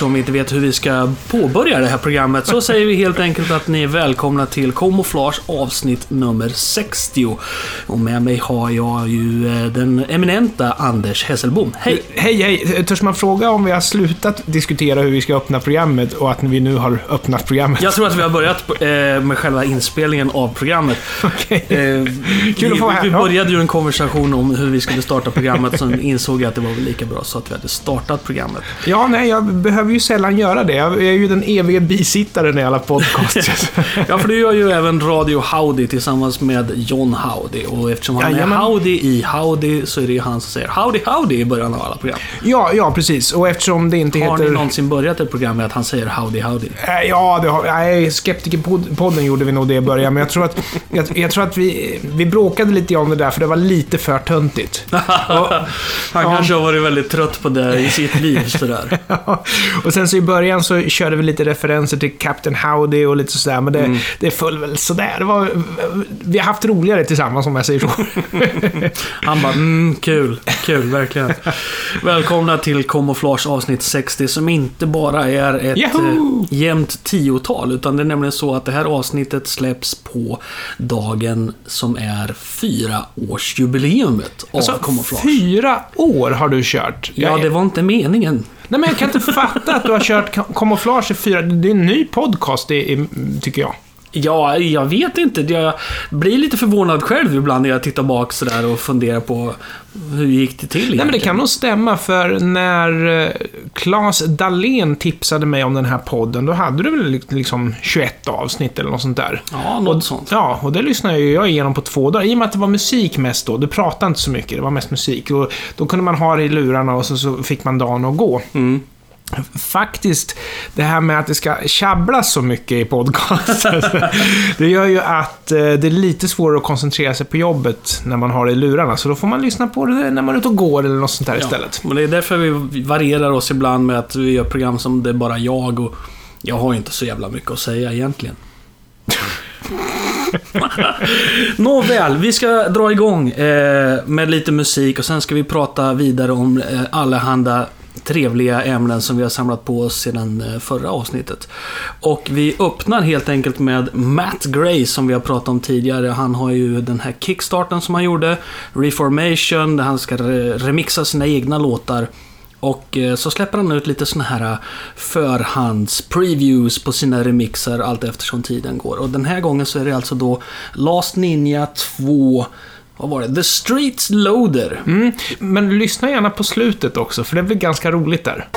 eftersom vi inte vet hur vi ska påbörja det här programmet så säger vi helt enkelt att ni är välkomna till Camouflage avsnitt nummer 60. Och med mig har jag ju eh, den eminenta Anders Hesselbom. Hej! Hej, hej. Törs man fråga om vi har slutat diskutera hur vi ska öppna programmet och att vi nu har öppnat programmet? Jag tror att vi har börjat eh, med själva inspelningen av programmet. Okej. Eh, Kul att få vara här. vi, vi Ja. började ju en konversation om hur vi skulle starta programmet, sen insåg jag att det var väl lika bra så att vi hade startat programmet. Ja, nej, jag behöver ju sällan göra det. Jag är ju den eviga bisittaren i alla podcasts. Ja, för du gör ju även Radio Howdy tillsammans med John Howdy. Och eftersom han Jajamän. är Howdy i Howdy så är det ju han som säger Howdy Howdy i början av alla program. ja, ja, precis. Och eftersom det inte Har heter... ni någonsin börjat ett program med att han säger Howdy Howdy? Eh, Ja, det har, nej, Skeptikerpodden gjorde vi nog det i början, men jag tror att, jag, jag tror att vi, vi bråkade lite om det där, för det var lite för töntigt. han ja. kanske har varit väldigt trött på det i sitt liv sådär. och sen så i början så körde vi lite referenser till Captain Howdy och lite sådär, men det, Mm. det föll väl sådär. Det var, vi har haft roligare tillsammans om jag säger så. Han bara, mm, kul, kul, verkligen. Välkomna till Camouflage avsnitt 60 som inte bara är ett Yahoo! eh, jämnt tiotal. Utan det är nämligen så att det här avsnittet släpps på dagen som är fyra årsjubileumet av Alltså, Camouflage. fyra år har du kört. Ja, det var inte meningen. Nej, men jag kan inte fatta att du har kört kamouflage i fyra... Det är en ny podcast, det är, tycker jag. Ja, jag vet inte. Jag blir lite förvånad själv ibland när jag tittar bak sådär och funderar på hur gick det till Nej, men det egentligen? kan nog stämma, för när eh, Claes Dahlén tipsade mig om den här podden, då hade du väl liksom 21 avsnitt eller något sånt där. Ja, något sånt. Ja, och det lyssnade jag igenom på två dagar. I och med att det var musik mest då. Du pratade inte så mycket, det var mest musik. Och då kunde man ha det i lurarna och så, så fick man dagen att gå. Mm. Faktiskt, det här med att det ska tjabblas så mycket i podcast. det gör ju att eh, det är lite svårare att koncentrera sig på jobbet när man har det i lurarna. Så då får man lyssna på det när man är ute och går eller något sånt där istället. Men det är därför vi varierar oss ibland med att vi gör program som det är bara jag och jag har ju inte så jävla mycket att säga egentligen. Nåväl, vi ska dra igång eh, med lite musik och sen ska vi prata vidare om eh, allehanda trevliga ämnen som vi har samlat på oss sedan eh, förra avsnittet. Och vi öppnar helt enkelt med Matt Gray som vi har pratat om tidigare. Han har ju den här kickstarten som han gjorde, Reformation, där han ska remixa sina egna låtar. Och eh, så släpper han ut lite såna här eh, förhands-previews på sina remixer allt eftersom tiden går. Och den här gången så är det alltså då Last Ninja 2, vad var det? The Streets Loader. Mm, men lyssna gärna på slutet också, för det blir ganska roligt där.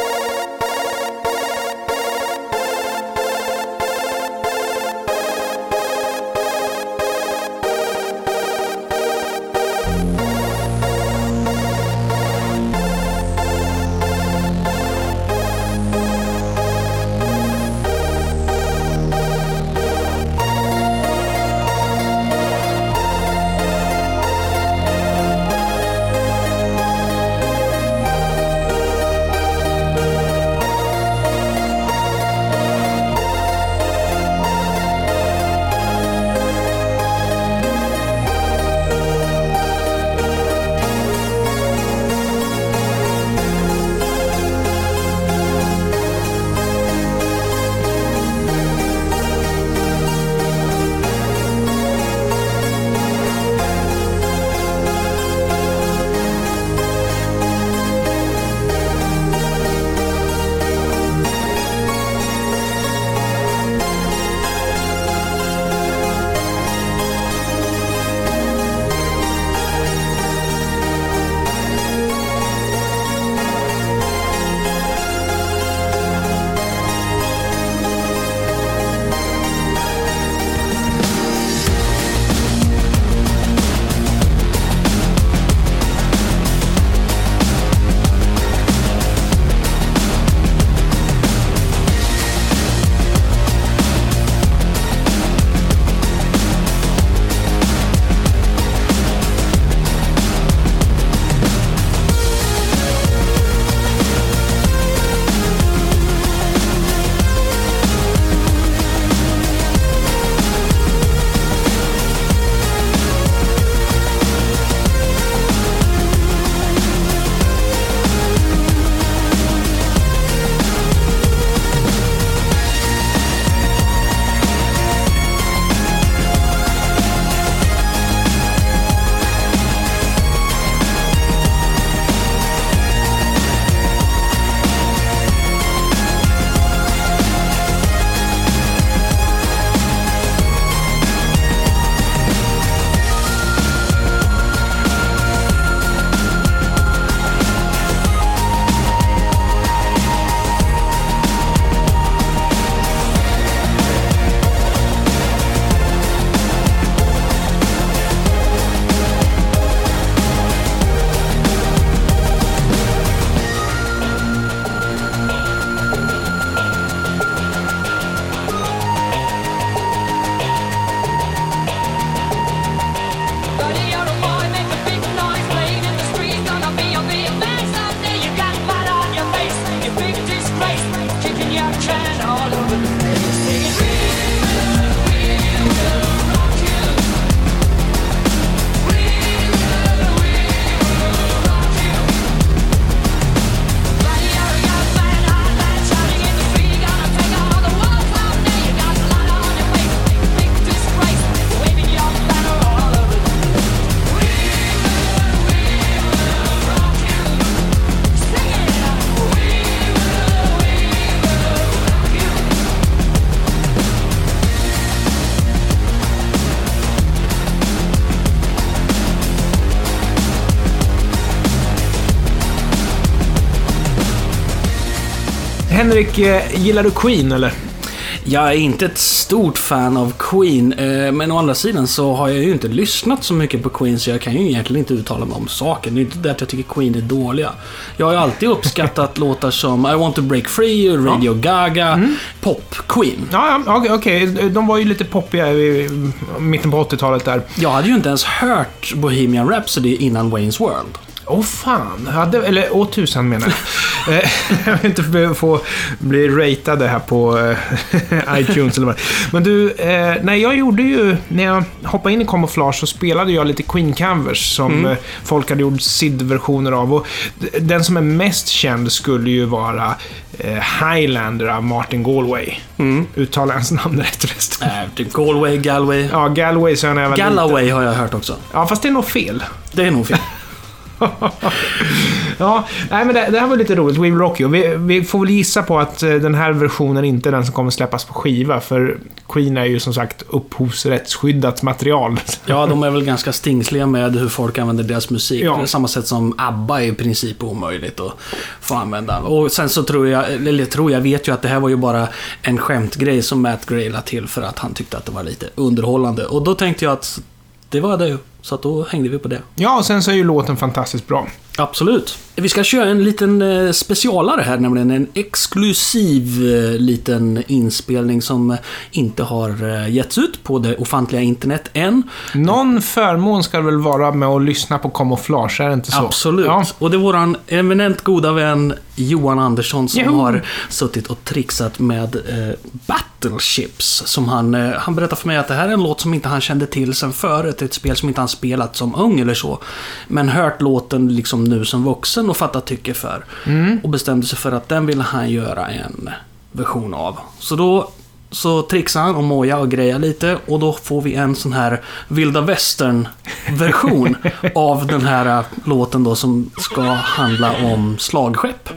Henrik, eh, gillar du Queen eller? Jag är inte ett stort fan av Queen, eh, men å andra sidan så har jag ju inte lyssnat så mycket på Queen så jag kan ju egentligen inte uttala mig om saken. Det är inte det att jag tycker Queen är dåliga. Jag har ju alltid uppskattat låtar som I want to break free, Radio Gaga, pop-Queen. Ja, ja okej. okej. De var ju lite poppiga i mitten på 80-talet där. Jag hade ju inte ens hört Bohemian Rhapsody innan Wayne's World. Åh oh, fan, hade, eller åh tusan menar jag. Eh, jag vill inte få bli ratade här på eh, iTunes eller vad Men du, eh, nej jag gjorde ju, när jag hoppade in i Camouflage så spelade jag lite Queen Canvers som mm. folk hade gjort SID-versioner av. Och den som är mest känd skulle ju vara Highlander av Martin Galway. Mm. Uttalar jag hans namn rätt förresten? Äh, Galway, Galway. Ja, Galway så jag var Galloway liten. har jag hört också. Ja, fast det är nog fel. Det är nog fel. ja, nej men det, det, här var lite roligt. We Will Rock You. Vi, vi, får väl gissa på att eh, den här versionen inte är den som kommer släppas på skiva, för Queen är ju som sagt upphovsrättsskyddat material. ja, de är väl ganska stingsliga med hur folk använder deras musik. Ja. På samma sätt som ABBA är i princip omöjligt att få använda. Och sen så tror jag, eller tror jag, vet ju att det här var ju bara en skämtgrej som Matt Gray la till för att han tyckte att det var lite underhållande. Och då tänkte jag att det var det ju. Så att då hängde vi på det. Ja, och sen så är ju låten fantastiskt bra. Absolut. Vi ska köra en liten eh, specialare här, nämligen en exklusiv eh, liten inspelning som inte har eh, getts ut på det ofantliga internet än. Någon förmån ska det väl vara med att lyssna på Camouflage, är det inte så? Absolut. Ja. Och det är våran eminent goda vän Johan Andersson som Juhu. har suttit och trixat med eh, Battleships. Som han, eh, han berättade för mig att det här är en låt som inte han kände till sen förut. Ett spel som inte han spelat som ung eller så. Men hört låten liksom nu som vuxen och fattat tycke för. Mm. Och bestämde sig för att den ville han göra en version av. Så då så trixar han och moja och grejar lite och då får vi en sån här vilda västern-version av den här låten då som ska handla om slagskepp.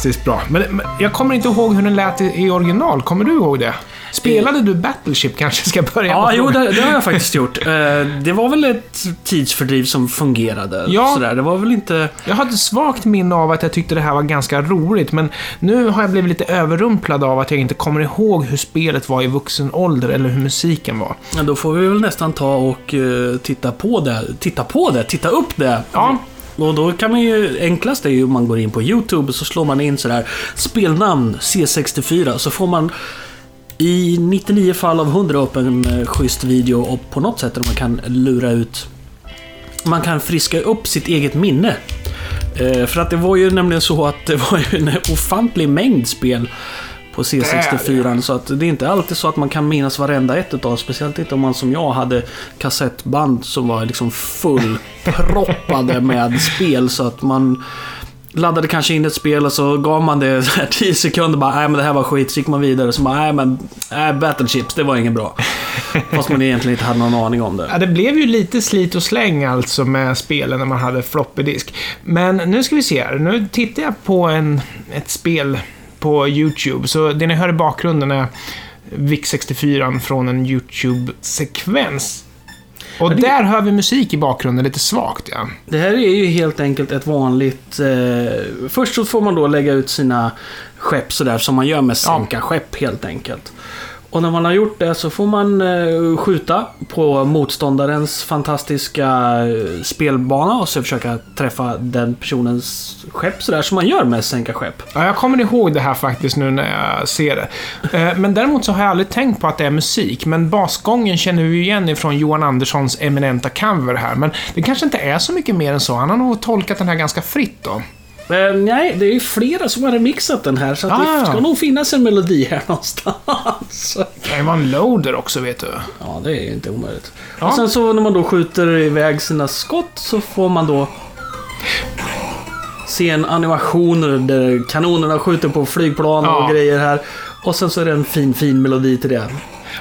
Fantastiskt bra. Men, men, jag kommer inte ihåg hur den lät i, i original. Kommer du ihåg det? Spelade du Battleship kanske ska börja Ja, jo, det, det har jag faktiskt gjort. Eh, Det var väl ett tidsfördriv som fungerade. Ja. Sådär. Det var väl inte... Jag har ett svagt minne av att jag tyckte det här var ganska roligt, men nu har jag blivit lite överrumplad av att jag inte kommer ihåg hur spelet var i vuxen ålder eller hur musiken var. Ja, då får vi väl nästan ta och eh, titta på det. Titta på det, titta upp det. Ja. Och då kan man ju, enklast är ju om man går in på YouTube och så slår man in sådär spelnamn C64 så får man i 99 fall av 100 upp en eh, schysst video och på något sätt där man kan lura ut man kan friska upp sitt eget minne. Eh, för att det var ju nämligen så att det var ju en ofantlig mängd spel på C64. Så att det är inte alltid så att man kan minnas varenda ett utav. Speciellt inte om man som jag hade kassettband som var liksom fullproppade med spel. Så att man laddade kanske in ett spel och så gav man det så här 10 sekunder bara nej men det här var skit. Så gick man vidare så bara nej men nej, Battleships det var inget bra. Fast man egentligen inte hade någon aning om det. Ja, det blev ju lite slit och släng alltså med spelen när man hade floppy disk. Men nu ska vi se här. Nu tittar jag på en, ett spel på YouTube. Så det ni hör i bakgrunden är VIC-64 från en YouTube-sekvens. Och Ja, det- där hör vi musik i bakgrunden lite svagt, ja. Det här är ju helt enkelt ett vanligt... Eh, först så får man då lägga ut sina skepp sådär som man gör med sänka skepp helt enkelt. Och när man har gjort det så får man eh, skjuta på motståndarens fantastiska eh, spelbana och så försöka träffa den personens skepp sådär som man gör med sänka skepp. Ja, jag kommer ihåg det här faktiskt nu när jag ser det. Eh, men däremot så har jag aldrig tänkt på att det är musik. Men basgången känner vi ju igen ifrån Johan Anderssons eminenta cover här. Men det kanske inte är så mycket mer än så. Han har nog tolkat den här ganska fritt då. Eh, nej, det är ju flera som har remixat den här så Ah. det ska nog finnas en melodi här någonstans. Det kan ju vara en loader också, vet du. Ja, det är inte omöjligt. Ja. Och sen så när man då skjuter iväg sina skott så får man då se en animation där kanonerna skjuter på flygplan Ja. och grejer här. Och sen så är det en fin, fin melodi till det.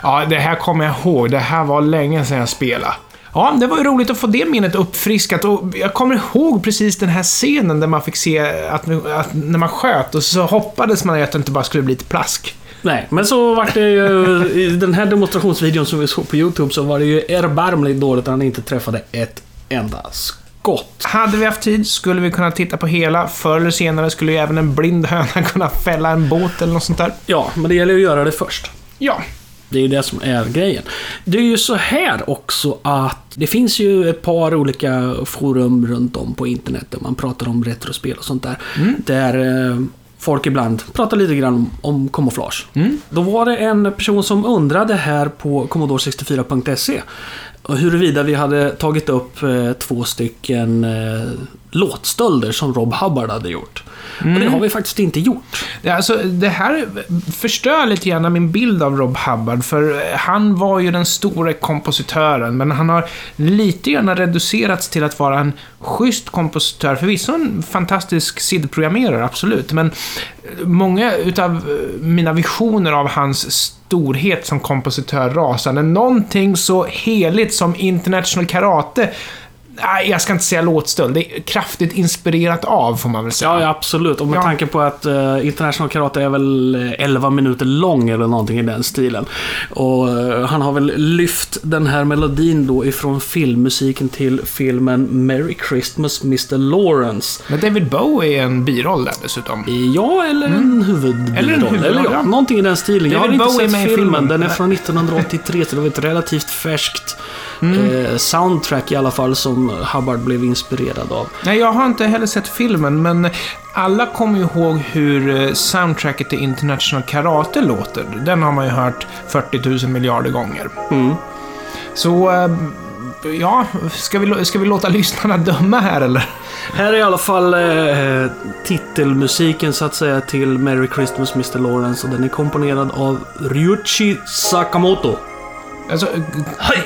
Ja, det här kommer jag ihåg. Det här var länge sedan jag spelade. Ja, det var ju roligt att få det minnet uppfriskat och jag kommer ihåg precis den här scenen där man fick se att, att när man sköt och så hoppades man ju att det inte bara skulle bli ett plask. Nej, men så var det ju... I den här demonstrationsvideon som vi såg på YouTube så var det ju erbarmligt dåligt att han inte träffade ett enda skott. Hade vi haft tid skulle vi kunna titta på hela. Förr eller senare skulle ju även en blind höna kunna fälla en båt eller något sånt där. Ja, men det gäller ju att göra det först. Ja. Det är ju det som är grejen. Det är ju så här också att det finns ju ett par olika forum runt om på internet där man pratar om retrospel och sånt där. Där eh, folk ibland pratar lite grann om, om kamouflage. Då var det en person som undrade här på commodore64.se och huruvida vi hade tagit upp eh, två stycken eh, låtstölder som Rob Hubbard hade gjort. Och det har vi faktiskt inte gjort. Alltså, det här förstör lite grann min bild av Rob Hubbard, för han var ju den stora kompositören, men han har lite grann reducerats till att vara en schysst kompositör. Förvisso en fantastisk SID-programmerare, absolut, men många utav mina visioner av hans storhet som kompositör rasar. När någonting så heligt som International Karate Nej, jag ska inte säga låtstöld. Det är kraftigt inspirerat av, får man väl säga. Ja, ja absolut. Och med Ja. tanke på att uh, International Karate är väl eh, 11 minuter lång eller någonting i den stilen. Och eh, han har väl lyft den här melodin då ifrån filmmusiken till filmen Merry Christmas Mr. Lawrence. Men David Bowie är en biroll där dessutom. Ja, eller en huvudroll. Eller en huvudroll, Eller ja, någonting i den stilen. jag har David inte Bowie sett med i filmen. filmen. Den är från 1983, så det var ett relativt färskt Mm. eh, soundtrack i alla fall som Hubbard blev inspirerad av. Nej, jag har inte heller sett filmen, men alla kommer ju ihåg hur eh, soundtracket till International Karate låter. Den har man ju hört 40 000 miljarder gånger. Mm. Så, eh, ja, ska vi, ska vi låta lyssnarna döma här eller? Här är i alla fall eh, titelmusiken så att säga till Merry Christmas Mr. Lawrence och den är komponerad av Ryuichi Sakamoto. Alltså,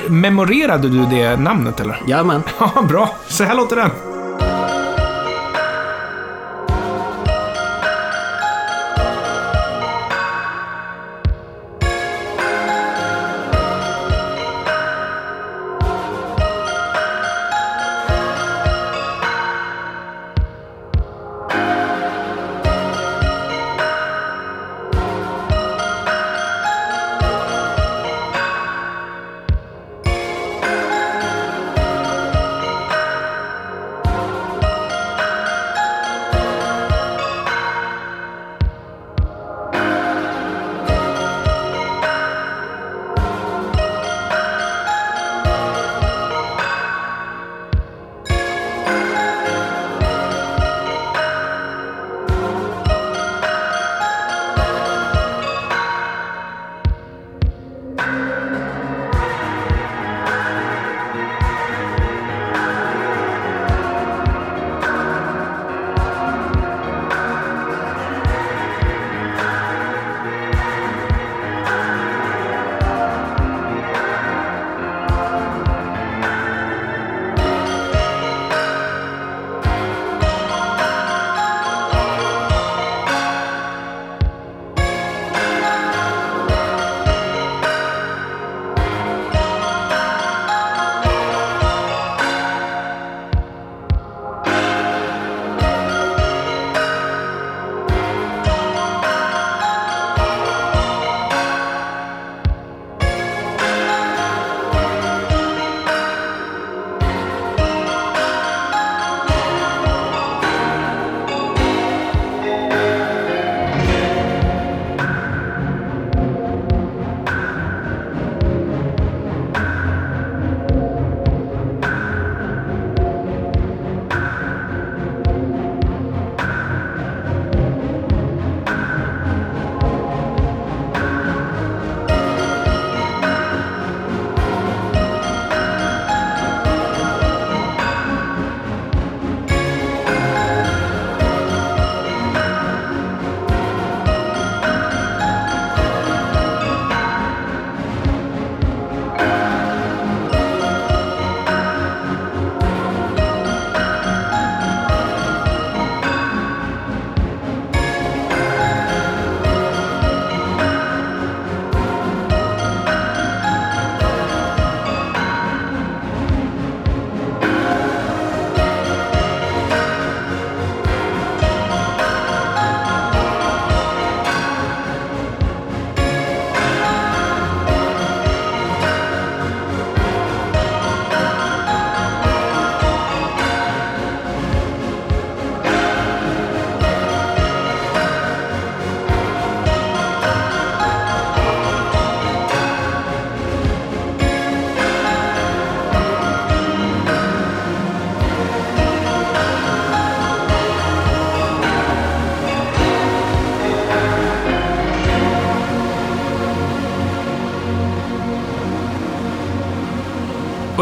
memorerade du det namnet eller? Jajamän. Ja, bra. Så här låter den.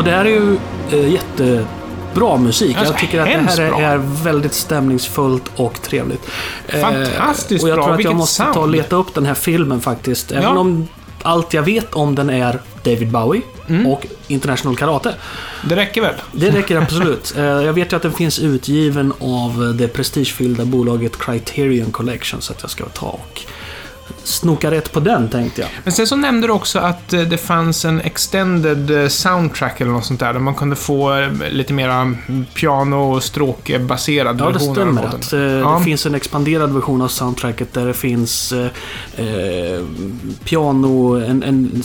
Och det här är ju eh, jättebra musik. Alltså, jag tycker att det här är, är väldigt stämningsfullt och trevligt. Eh, Fantastiskt Och jag bra. tror att jag Vilket måste ta och sound. leta upp den här filmen faktiskt. Även Ja. om allt jag vet om den är David Bowie Mm. och International Karate. Det räcker väl? Det räcker absolut. Eh, Jag vet ju att den finns utgiven av det prestigefyllda bolaget Criterion Collection, så att jag ska ta och snoka rätt på den, tänkte jag. Men sen så nämnde du också att eh, det fanns en extended eh, soundtrack eller något sånt där, där man kunde få eh, lite mera mm, piano och stråkbaserad Ja, det version av stämmer. låten. Att, Ja. Det finns en expanderad version av soundtracket där det finns eh, piano, en, en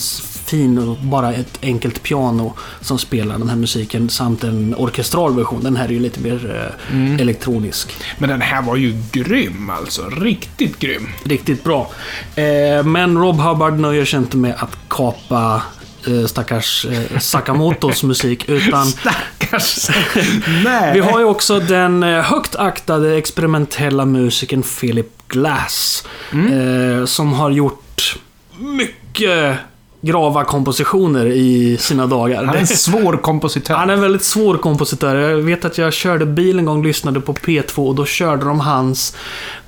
fin och bara ett enkelt piano som spelar den här musiken samt en orkestral version. Den här är ju lite mer eh, Mm. elektronisk. Men den här var ju grym alltså. Riktigt grym. Riktigt bra. Eh, men Rob Hubbard nöjer sig inte med att kapa eh, stackars Sakamotos musik utan Stackars. Nej. Vi har ju också den högt aktade experimentella musikern Philip Glass. Eh, som har gjort mycket grava kompositioner i sina dagar. Han är en svår kompositör. Han är en väldigt svår kompositör. Jag vet att jag körde bil en gång och lyssnade på P2 och då körde de hans...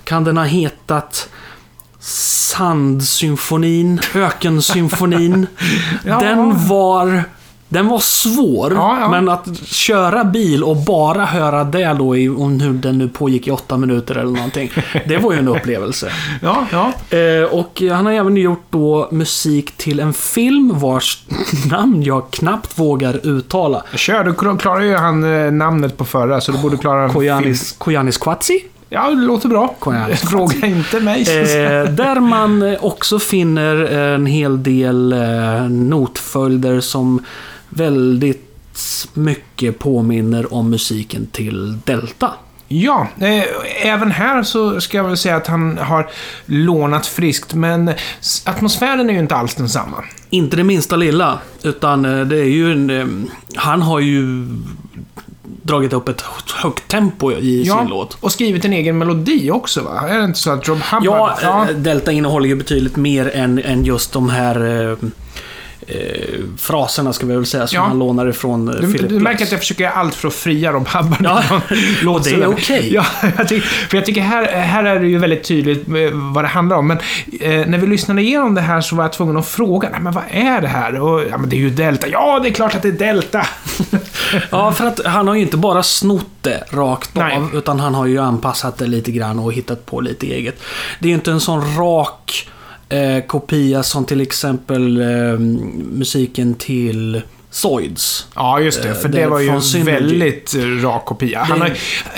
Kan den ha hetat... Sandsymfonin? Ökensymfonin? Ja. Den var... Den var svår, Ja, ja. men att köra bil och bara höra det då i, om hur den nu pågick i åtta minuter eller någonting. Det var ju en upplevelse. Ja, ja. Eh, och han har även gjort då musik till en film vars namn jag knappt vågar uttala. Kör, du klarar ju han eh, namnet på förra, så du borde klara. Koyanis, Koyanis Kwatsi. Ja, det låter bra. Fråga inte mig. Eh, där man eh, också finner en hel del eh, notföljder som väldigt mycket påminner om musiken till Delta. Ja, eh, även här så ska jag väl säga att han har lånat friskt, men atmosfären är ju inte alls densamma. Inte det minsta lilla, utan eh, det är ju en... eh, Han har ju dragit upp ett högt tempo i Ja, sin låt. och skrivit en egen melodi också va? Är det inte så att Rob Hubbard... Ja, eh, Delta innehåller ju betydligt mer än, än just de här eh, eh, fraserna, ska vi väl säga, som Ja. han lånar ifrån eh, Du, Philip du märker att jag försöker göra allt för att fria Rob Hubbard. Ja, och det är okej. Ja, jag tycker, för jag tycker här, här är det ju väldigt tydligt eh, vad det handlar om. Men eh, när vi lyssnade igenom det här så var jag tvungen att fråga, Nej, men vad är det här? Och, ja, men det är ju Delta. Ja, det är klart att det är Delta! Ja, för att han har ju inte bara snott det rakt Nej. av, utan han har ju anpassat det lite grann och hittat på lite eget. Det är ju inte en sån rak eh, kopia som till exempel eh, musiken till Zoids. Ja, just det. Eh, För det det var ju en Synergy. väldigt eh, rak kopia. Han har,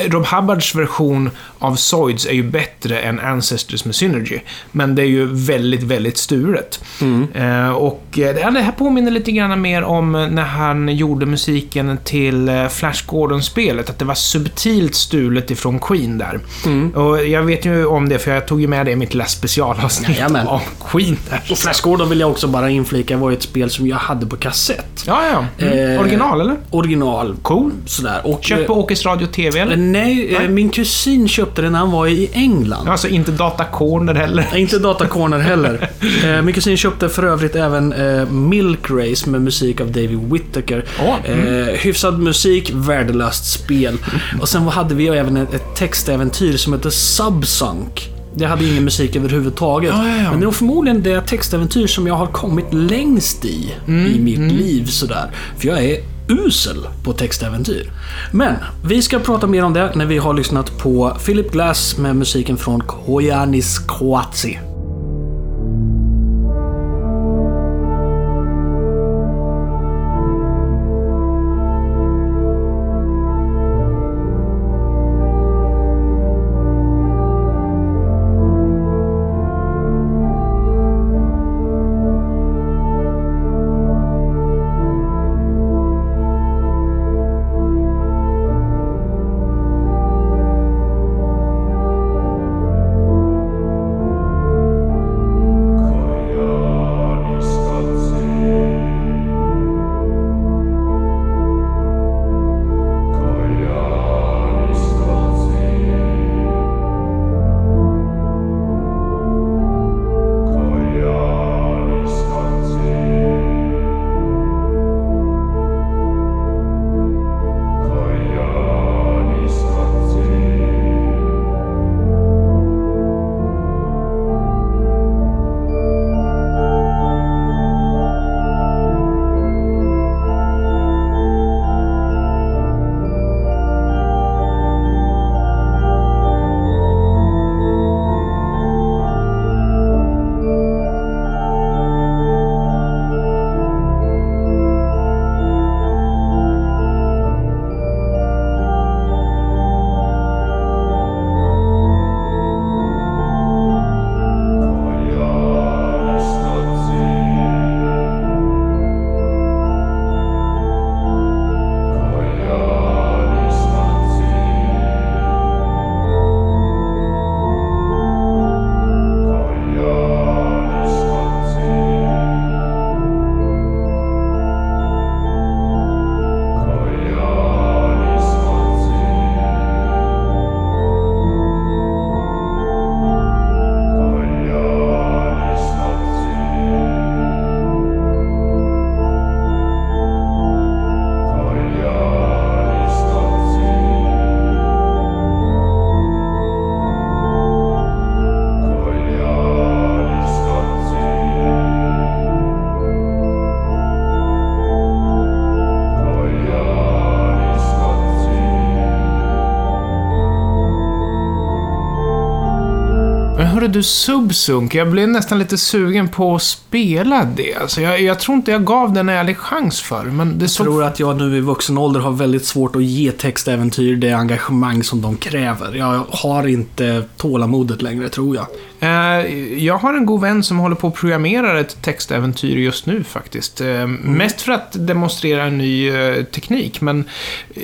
Rob Hubbards version av Zoids är ju bättre än Ancestors med Synergy. Men det är ju väldigt, väldigt sturet. Mm. Eh, och det här påminner lite grann mer om när han gjorde musiken till Flash Gordon-spelet. Att det var subtilt stulet ifrån Queen där. Mm. Och jag vet ju om det, för jag tog ju med det i mitt lilla specialavsnitt om Queen där. Och Flash Gordon vill jag också bara inflika var ju ett spel som jag hade på kassett. Ja, ja. Mm. Eh, Original, eller? Original. Cool. Sådär. Och, Köpt på Åkes Radio TV, eh, eller? nej, eh, Nej. min kusin köpte den när han var i England. Alltså inte Data Corner heller. Nej, Inte Data Corner heller. Eh, min kusin köpte för övrigt även eh, Milk Race med musik av David Whittaker. Åh, mm. eh, hyfsad musik, värdelöst spel. Och sen hade vi även ett, ett textäventyr som hette Subsunk. Det hade ingen musik överhuvudtaget. Ja, ja, ja. Men det är nog förmodligen det textäventyr som jag har kommit längst i, Mm, i mitt liv sådär. För jag är usel på textäventyr. Men vi ska prata mer om det när vi har lyssnat på Philip Glass med musiken från Koyanis Kwatsi. Du, Subsunk. Jag blev nästan lite sugen på att spela det. Alltså, jag, jag tror inte jag gav den en ärlig chans för. Men det Jag såg... tror att jag nu i vuxen ålder har väldigt svårt att ge textäventyr det engagemang som de kräver. Jag har inte tålamodet längre, tror jag. Eh, jag har en god vän som håller på att programmera ett textäventyr just nu faktiskt. Eh, Mest för att demonstrera en ny eh, teknik, men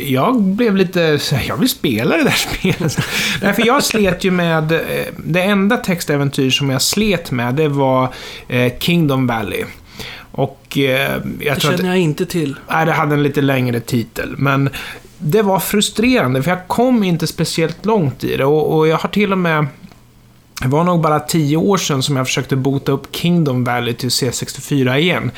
jag blev lite så jag vill spela det där spelet. Nej, för jag slet ju med, eh, det enda textäventyr som jag slet med, det var eh, Kingdom Valley. Och eh, jag Det tror att känner jag inte till. Nej, det hade en lite längre titel, men det var frustrerande för jag kom inte speciellt långt i det och, och jag har till och med det var nog bara tio år sedan som jag försökte bota upp Kingdom Valley till C64 igen.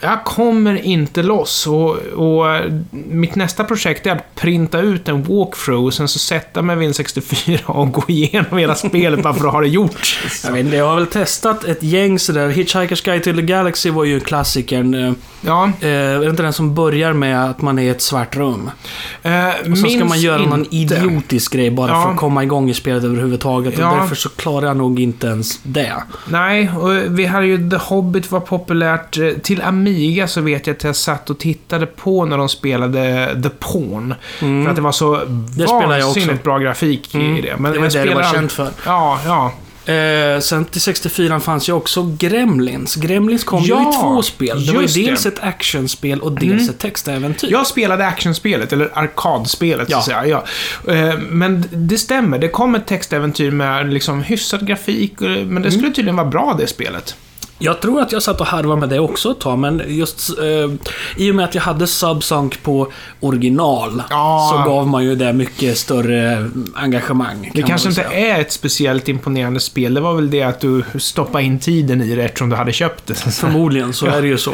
Jag kommer inte loss och, och mitt nästa projekt är att printa ut en walkthrough och sen så sätta mig vid en 64 och gå igenom hela spelet bara för att ha det gjort. Jag vet jag har väl testat ett gäng sådär. Hitchhiker's Guide to the Galaxy var ju klassikern. Eh, Ja, är det inte den som börjar med att man är i ett svart rum? eh, Och så ska man göra någon inte. idiotisk grej bara Ja. för att komma igång i spelet överhuvudtaget. Ja. Och därför så klarar jag nog inte ens det. Nej, och vi hade ju The Hobbit var populärt. Eh, Till Amiga så vet jag att jag satt och tittade på när de spelade The Pawn. För att det var så också. vansinnigt bra grafik Mm. i det. Men Det var det det var känt för. Ja, ja. Eh, sen till 64 fanns ju också Gremlins. Gremlins kom ju Ja, i två spel. Det var ju dels det. ett actionspel och dels Mm. ett textäventyr. Jag spelade actionspelet, eller arkadspelet Ja. så att säga. Ja. Eh, Men det stämmer, det kom ett textäventyr med liksom hyfsad grafik, eh, men det skulle tydligen vara bra det spelet. Jag tror att jag satt och harvade med det också ett tag, men just eh, i och med att jag hade Subsunk på original Ja. så gav man ju det mycket större engagemang. Det kan kanske man inte är ett speciellt imponerande spel, det var väl det att du stoppade in tiden i det eftersom du hade köpt det. Förmodligen så är det ju så.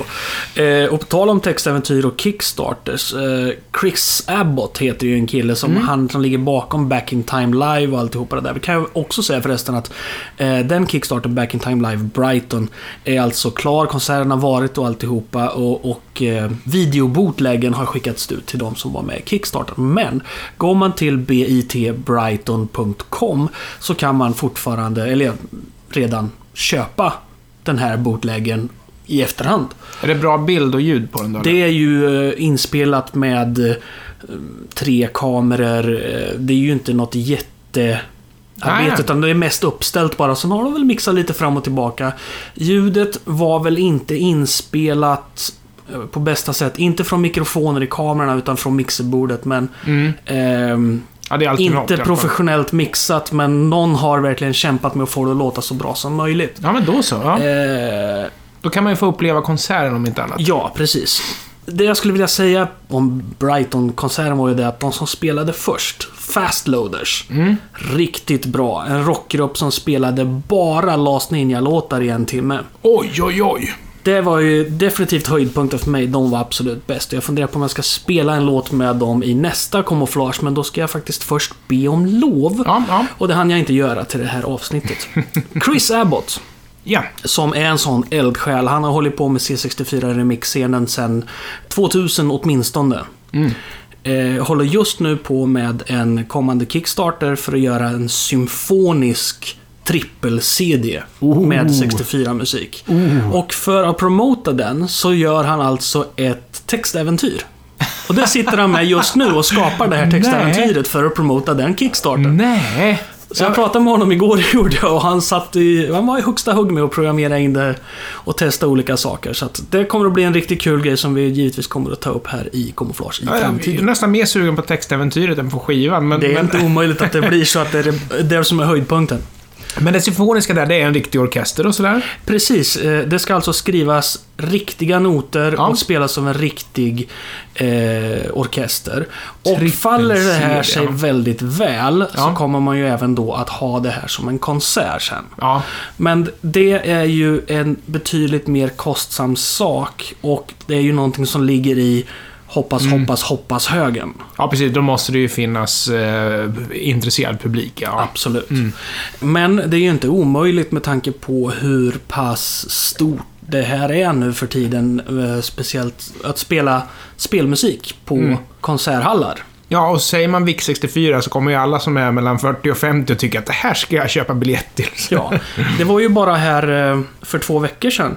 Eh, och på tal om textäventyr och Kickstarters. Eh, Chris Abbott heter ju en kille som, Mm. han som ligger bakom Back in Time Live och alltihopa det där. Vi kan ju också säga förresten att eh, den Kickstarter Back in Time Live Brighton är alltså klar. Konserten har varit och alltihopa och, och eh, videobotläggen har skickats ut till de som var med i Kickstarter. Men går man till bitbrighton.com så kan man fortfarande, eller redan köpa den här bootleggen i efterhand. Är det bra bild och ljud på den då? Det är ju eh, inspelat med eh, tre kameror. Eh, Det är ju inte något jätte... Arbete, utan det är mest uppställt bara. Sen har de väl mixat lite fram och tillbaka. Ljudet var väl inte inspelat eh, på bästa sätt. Inte från mikrofoner i kamerorna utan från mixerbordet. Men Mm. ehm, Ja, inte fall. professionellt mixat. Men någon har verkligen kämpat med att få det att låta så bra som möjligt. Ja, men då så. Ja. Eh, Då kan man ju få uppleva konserten om inte annat. Ja, precis. Det jag skulle vilja säga om Brighton-konserten var ju det att de som spelade först, Fastloaders, Mm. riktigt bra. En rockgrupp som spelade bara Last Ninja-låtar i en timme. Oj, oj, oj. Det var ju definitivt höjdpunkten för mig. De var absolut bäst. Jag funderar på om jag ska spela en låt med dem i nästa kamouflage, men då ska jag faktiskt först be om lov. Ja, ja. Och det hann jag inte göra till det här avsnittet. Chris Abbott, Ja. som är en sån eldsjäl. Han har hållit på med C64 Remix-scenen sedan 2000 åtminstone. Mm. Eh, håller just nu på med en kommande Kickstarter för att göra en symfonisk trippel-CD med 64-musik. Och för att promota den så gör han alltså ett textäventyr. Och det sitter han med just nu och skapar det här textäventyret för att promota den Kickstarten. Nej. Så jag pratade med honom igår gjorde jag och han satt i, han var i högsta hugg med att programmera in det och testa olika saker. Så att det kommer att bli en riktigt kul grej som vi givetvis kommer att ta upp här i Kamouflage i Jag är framtiden. nästan mer sugen på textäventyret än på skivan. Men, Det är men, inte omöjligt att det blir så att det är det som är höjdpunkten. Men det symfoniska där, det är en riktig orkester och sådär. Precis, eh, det ska alltså skrivas riktiga noter Ja. och spelas av en riktig eh, orkester. Och Trippel faller det här sig väldigt väl så Ja. kommer man ju även då att ha det här som en konsert sen. Ja. Men det är ju en betydligt mer kostsam sak och det är ju någonting som ligger i hoppas, Mm. hoppas, hoppas högen. ja, precis. Då måste det ju finnas eh, intresserad publik. Ja. Absolut. Mm. Men det är ju inte omöjligt med tanke på hur pass stort det här är nu för tiden. eh, Speciellt att spela spelmusik på Mm. konserthallar. Ja, och säger man VIC 64 så kommer ju alla som är mellan 40 och 50 och tycka att det här ska jag köpa biljett till. Ja, det var ju bara här eh, för två veckor sedan.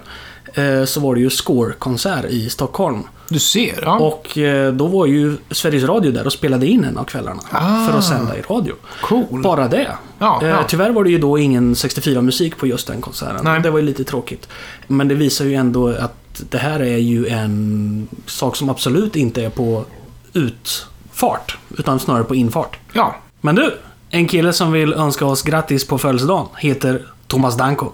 eh, Så var det ju Score-konsert i Stockholm. Du ser, ja. Och eh, då var ju Sveriges Radio där och spelade in en av kvällarna. Ah. För att sända i radio. cool. Bara det. Ja, Eh, ja. Tyvärr var det ju då ingen 64-musik på just den konserten. Nej. Det var ju lite tråkigt. Men det visar ju ändå att det här är ju en sak som absolut inte är på utfart. Utan snarare på infart. Ja. Men du! En kille som vill önska oss grattis på födelsedagen heter Thomas Danko.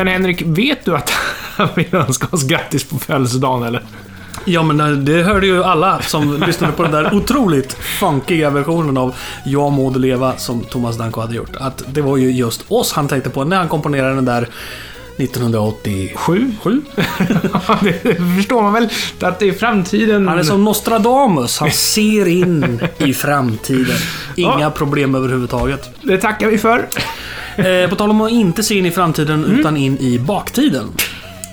Men Henrik, vet du att han vill önska oss grattis på födelsedagen eller? Ja, men det hörde ju alla som lyssnade på den där otroligt funkiga versionen av Jag må leva som Thomas Danko hade gjort. Att det var ju just oss han tänkte på när han komponerade den där 1987. Sju? Ja, det förstår man väl. Att det är framtiden... Han är som Nostradamus. Han ser in i framtiden. Inga Ja. problem överhuvudtaget. Det tackar vi för. Eh, på tal om att inte se in i framtiden utan in i baktiden.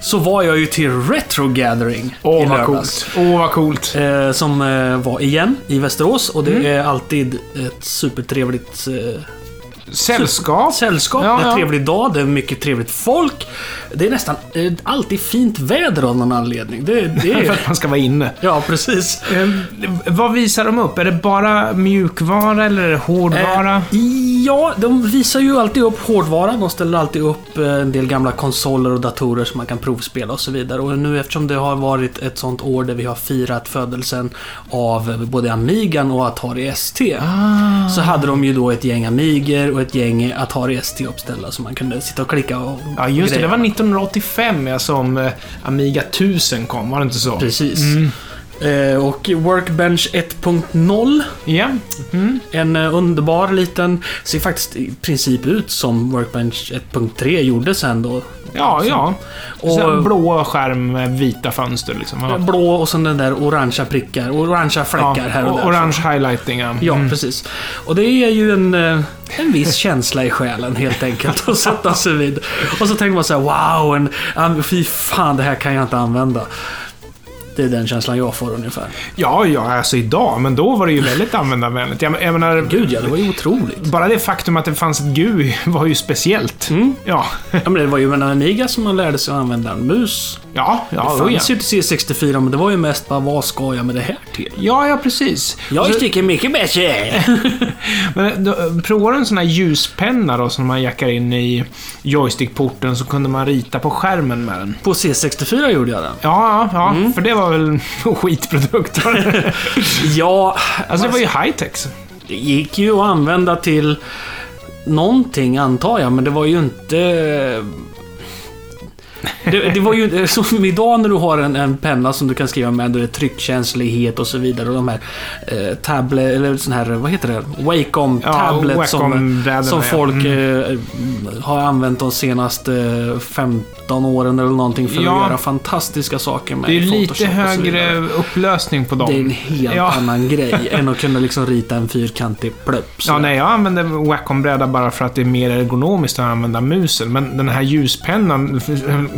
Så var jag ju till Retro Gathering Åh, i vad lördags. Åh, vad coolt. Eh, som eh, var igen i Västerås och det är alltid ett supertrevligt eh, Sällskap. sällskap. Ja, är en ja. trevlig dag, det är mycket trevligt folk. Det är nästan eh, alltid fint väder av någon anledning. Det, det För är... att man ska vara inne. ja, precis. Eh, vad visar de upp? Är det bara mjukvara eller är det hårdvara? Eh, ja, de visar ju alltid upp hårdvara. De ställer alltid upp eh, en del gamla konsoler och datorer som man kan provspela och så vidare. Och nu eftersom det har varit ett sånt år där vi har firat födelsen av både Amigan och Atari ST. Ah. Så hade de ju då ett gäng Amigor och ett gäng Atari ST uppställda som man kunde sitta och klicka och Ja, just det. Det var 1985 ja, som eh, Amiga 1000 kom, var det inte så? Precis. Mm. Eh, och Workbench 1.0 Ja. Mm. En eh, underbar liten, ser faktiskt i princip ut som Workbench 1.3 gjorde sen då. Ja, ja. Och- Och, en blå skärm med vita fönster liksom. Ja. Blå och sen den där orangea prickar, orangea fläckar här och där. Orange highlighting, ja. Ja, Mm. precis. Och det är ju en, eh, en viss känsla i själen helt enkelt att sätta sig vid. Och så tänker man så här: wow, en, fy fan det här kan jag inte använda. Det är den känslan jag får ungefär. Ja, ja, alltså idag. Men då var det ju väldigt användarvänligt. Jag, jag menar, Gud ja, det var ju otroligt. bara det faktum att det fanns ett GUI var ju speciellt. Mm. Ja, Ja, men det var ju med Amiga som man lärde sig att använda en mus. ja, ja. det oh, ja. fanns ju till C64, men det var ju mest bara vad ska jag med det här till? Ja, ja, precis. Jag tycker mycket bättre. Men då, provar du en sån här ljuspenna då, som man jackar in i joystickporten, så kunde man rita på skärmen med den. På C64 gjorde jag det. Ja, ja, ja. Mm. För det var väl en skitprodukt. Ja, alltså, det var ju high-tech. det gick ju att använda till någonting antar jag, men det var ju inte... Det, det var ju som idag när du har en, en penna som du kan skriva med, då är det tryckkänslighet och så vidare. Och de här eh, tablet, eller sån här, vad heter det? Wacom Ja, tablet som, Wacom-brädorna, som ja. folk Mm. eh, har använt de senaste 15 åren eller någonting för Ja. att göra fantastiska saker med Det är Photoshop lite högre upplösning på dem. Det är en helt Ja. annan grej än att kunna liksom rita en fyrkantig plupp. Ja, nej, jag använder Wacom-bräda bara för att det är mer ergonomiskt att använda musen. Men den här ljuspennan,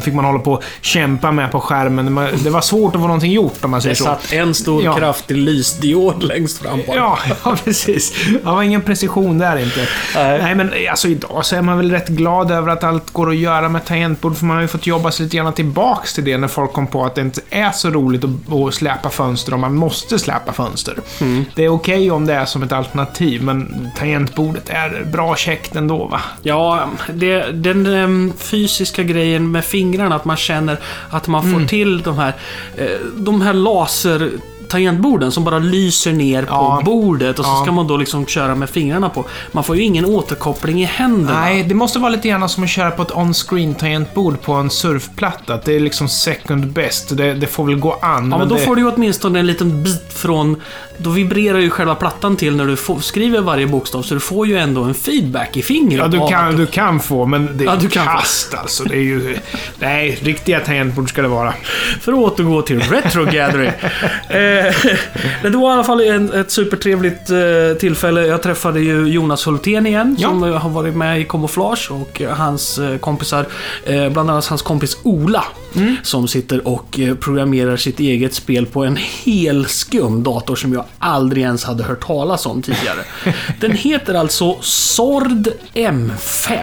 fick man hålla på och kämpa med på skärmen. Det var svårt att få någonting gjort om man säger Det så. satt en stor Ja. kraftig lysdiod längst fram på Ja, ja, precis. Det var ingen precision där inte. Nej. Nej, men alltså idag så är man väl rätt glad över att allt går att göra med tangentbord, för man har ju fått jobba sig lite grann tillbaks till det när folk kom på att det inte är så roligt att, att släpa fönster om man måste släpa fönster. Mm. Det är okej om det är som ett alternativ, men tangentbordet är bra käckt ändå, va? Ja, det, den em, fysiska grejen med fingrarna, att man känner att man Mm. får till de här, eh, de här laser tangentborden som bara lyser ner på Ja. bordet och så Ja. ska man då liksom köra med fingrarna på. Man får ju ingen återkoppling i händerna. Nej, det måste vara lite grann som att köra på ett on-screen tangentbord på en surfplatta. Att det är liksom second best. Det, det får väl gå an. Ja, men då det... får du ju åtminstone en liten bit från... Då vibrerar ju själva plattan till när du får, skriver varje bokstav, så du får ju ändå en feedback i fingret. Ja, du kan, du kan få, men det är Ja, du kan få. kast alltså. Det är ju... Nej, riktiga tangentbord ska det vara. För att återgå till Retro Gathering. eh, det var i alla fall en, ett supertrevligt eh, tillfälle. Jag träffade ju Jonas Hultén igen, Ja. som eh, har varit med i Camouflage. Och eh, hans eh, kompisar, eh, bland annat hans kompis Ola, Mm. som sitter och eh, programmerar sitt eget spel på en hel skum dator som jag aldrig ens hade hört talas om tidigare. Den heter alltså Sord M5.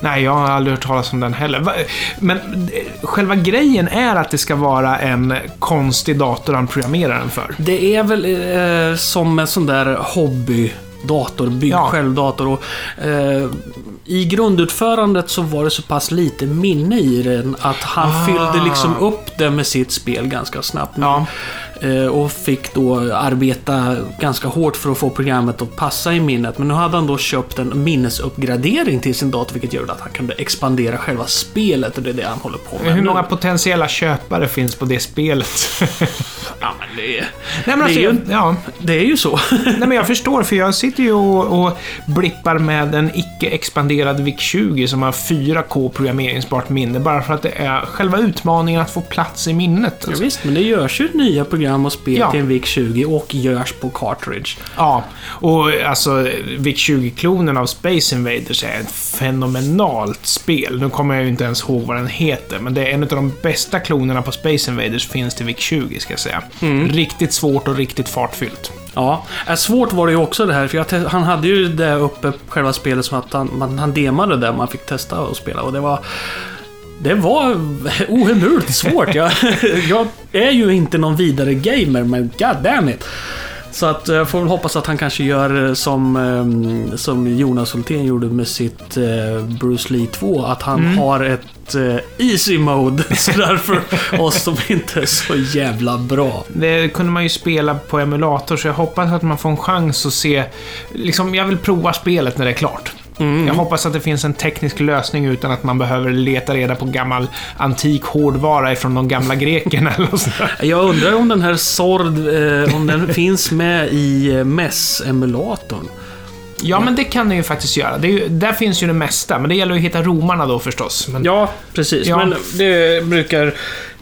Nej, jag har aldrig hört talas om den heller. Men eh, själva grejen är att det ska vara en konstig dator han programmerar den för. Det är väl eh, som en sån där hobbydator, bygg Ja. själv-dator. Och, eh, I grundutförandet så var det så pass lite minne i den att han Ah. fyllde liksom upp det med sitt spel ganska snabbt. Ja. Eh, och fick då arbeta ganska hårt för att få programmet att passa i minnet. Men nu hade han då köpt en minnesuppgradering till sin dator vilket gör att han kunde expandera själva spelet och det är det han håller på med Hur många potentiella köpare finns på det spelet? Ja, men det, är- Nej, men Det alltså, är ju- ja. det är ju så. Nej, men jag förstår, för jag sitter ju och, och blippar med en icke-expanderad VIC-20 som har 4K programmeringsbart minne, bara för att det är själva utmaningen att få plats i minnet. Ja, Alltså. visst, men det görs ju nya program och spel Ja. till en VIC-20 och görs på cartridge. Ja, och alltså VIC-20-klonen av Space Invaders är ett fenomenalt spel. Nu kommer jag ju inte ens ihåg vad den heter, men det är en av de bästa klonerna på Space Invaders finns till VIC-20, ska jag säga. Riktigt svårt och riktigt fartfyllt. Ja, äh, svårt var det ju också det här, för han hade ju det uppe, själva spelet, som att han, man, han demade det, man fick testa att spela och det var... Det var ohemult svårt. Jag, jag är ju inte någon vidare gamer, men god damn it. Så att jag får väl hoppas att han kanske gör eh, som, eh, som Jonas Hultén gjorde med sitt eh, Bruce Lee 2. Att han har ett eh, easy mode. Sådär för oss som inte är så jävla bra. Det kunde man ju spela på emulator, så jag hoppas att man får en chans att se... Liksom, jag vill prova spelet när det är klart. Jag hoppas att det finns en teknisk lösning utan att man behöver leta reda på gammal antik hårdvara ifrån de gamla grekerna eller. Jag undrar om den här Sord, eh, om den finns med i eh, MES-emulatorn. Ja, men det kan den ju faktiskt göra. Ju, där finns ju det mesta, men det gäller att hitta romarna då förstås. Men, Ja, precis. Ja. Men det brukar,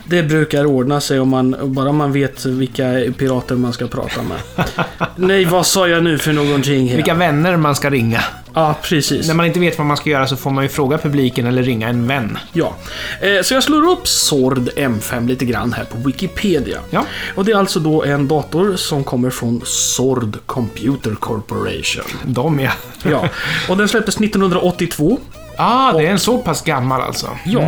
det brukar ordna sig om man, bara man vet vilka pirater man ska prata med. Nej, vad sa jag nu för någonting? Här? Vilka vänner man ska ringa. Ja, precis. När man inte vet vad man ska göra så får man ju fråga publiken eller ringa en vän. Ja. Eh, Så jag slår upp Sord M5 lite grann här på Wikipedia. Ja. Och det är alltså då en dator som kommer från Sord Computer Corporation. De ja. Ja. Och den släpptes 1982. Ah, det är en så pass gammal alltså. Ja.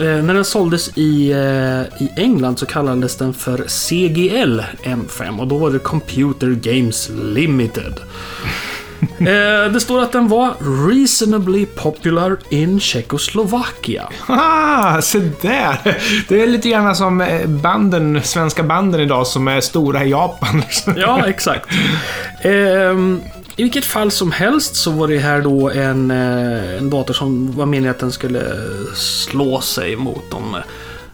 Eh, när den såldes i, eh, i England så kallades den för CGL M5 och då var det Computer Games Limited. Eh, det står att den var reasonably popular in Tjeckoslovakia. Ah, se där! Det är lite grann som eh, banden, svenska banden idag som är stora i Japan. Ja, exakt. Ehm, I vilket fall som helst så var det här då en, eh, en dator som var meningen att den skulle slå sig mot de eh,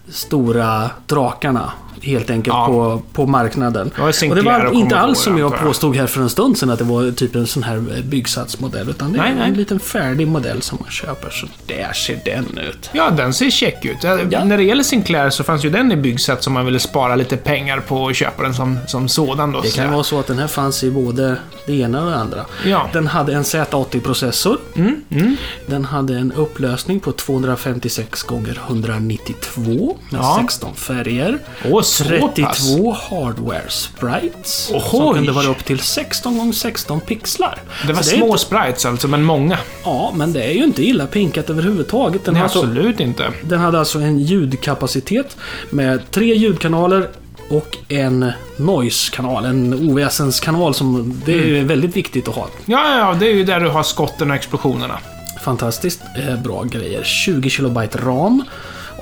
stora drakarna helt enkelt Ja. på, på marknaden. Det Och det var inte alls som jag påstod här för en stund sedan att det var typ en sån här eh, byggsatsmodell. Utan det är Nej, en liten färdig modell som man köper. Så där ser den ut. Ja, den ser check ut. Ja. När det gäller Sinclair så fanns ju den i byggsätt som man ville spara lite pengar på och köpa den som, som sådan då. Det kan vara så att den här fanns i både det ena och det andra. Ja. Den hade en Z80-processor. Mm, mm. Den hade en upplösning på 256 gånger 192 med Ja. 16 färger. Åh, så pass. 32 hardware sprites. Som Ohoj. kunde vara upp till 16 gånger 16 pixlar. Det var Så små inte, sprites alltså, men många. Ja, men det är ju inte illa pinkat överhuvudtaget. Den, Nej, alltså, absolut inte. den hade alltså en ljudkapacitet med tre ljudkanaler och en noise-kanal, en oväsenskanal som det är Mm. väldigt viktigt att ha. Ja, ja, det är ju där du har skotten och explosionerna. Fantastiskt eh, bra grejer. 20 kilobyte ram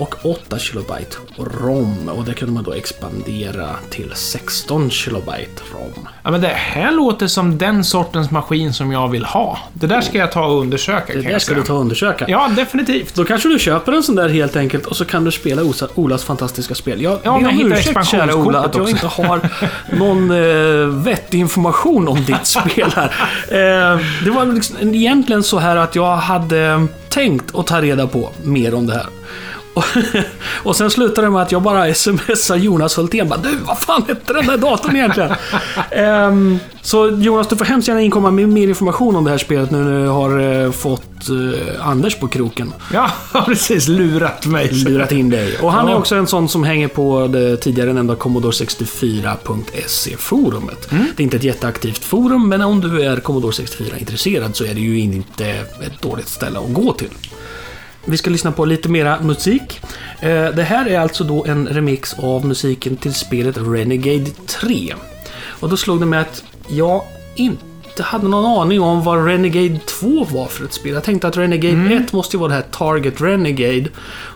och 8 kilobyte ROM. Och det kunde man då expandera till 16 kilobyte ROM. Ja, men det här låter som den sortens maskin som jag vill ha. Det där ska jag ta och undersöka, Det där ska du ta och undersöka. Ja, definitivt. Då kanske du köper en sån där helt enkelt och så kan du spela Olas fantastiska spel. Jag Ja, ber om ursäkt, kära Ola, att jag inte har någon eh, vettig information om ditt spel här. Eh, det var liksom, egentligen så här att jag hade tänkt att ta reda på mer om det här. Och, och sen slutade det med att jag bara smsade Jonas Hultén. Bara, du, vad fan hette den där datorn egentligen? Ehm, så Jonas, du får hemskt gärna inkomma med mer information om det här spelet nu när jag har eh, fått eh, Anders på kroken. Ja, precis. Lurat mig. Lurat in dig. Och han är Ja. också en sån som hänger på det tidigare nämnda Commodore 64.se-forumet. Det är inte ett jätteaktivt forum, men om du är Commodore 64-intresserad så är det ju inte ett dåligt ställe att gå till. Vi ska lyssna på lite mera musik. Eh, Det här är alltså då en remix av musiken till spelet Renegade 3. Och då slog det mig att jag inte hade någon aning om vad Renegade 2 var för ett spel. Jag tänkte att Renegade 1 måste ju vara det här Target Renegade.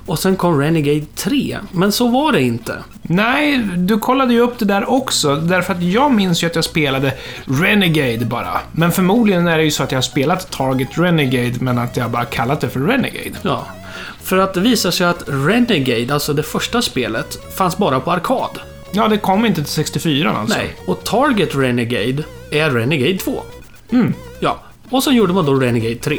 Och sen kom Renegade 3. Men så var det inte. Nej, du kollade ju upp det där också. Därför att jag minns ju att jag spelade Renegade bara. Men förmodligen är det ju så att jag har spelat Target Renegade, men att jag bara kallat det för Renegade. Ja. För att det visar sig att Renegade, alltså det första spelet, fanns bara på arkad. Ja, det kom inte till 64 alltså. Nej. Och Target Renegade är Renegade 2. Mm. Ja. Och så gjorde man då Renegade 3.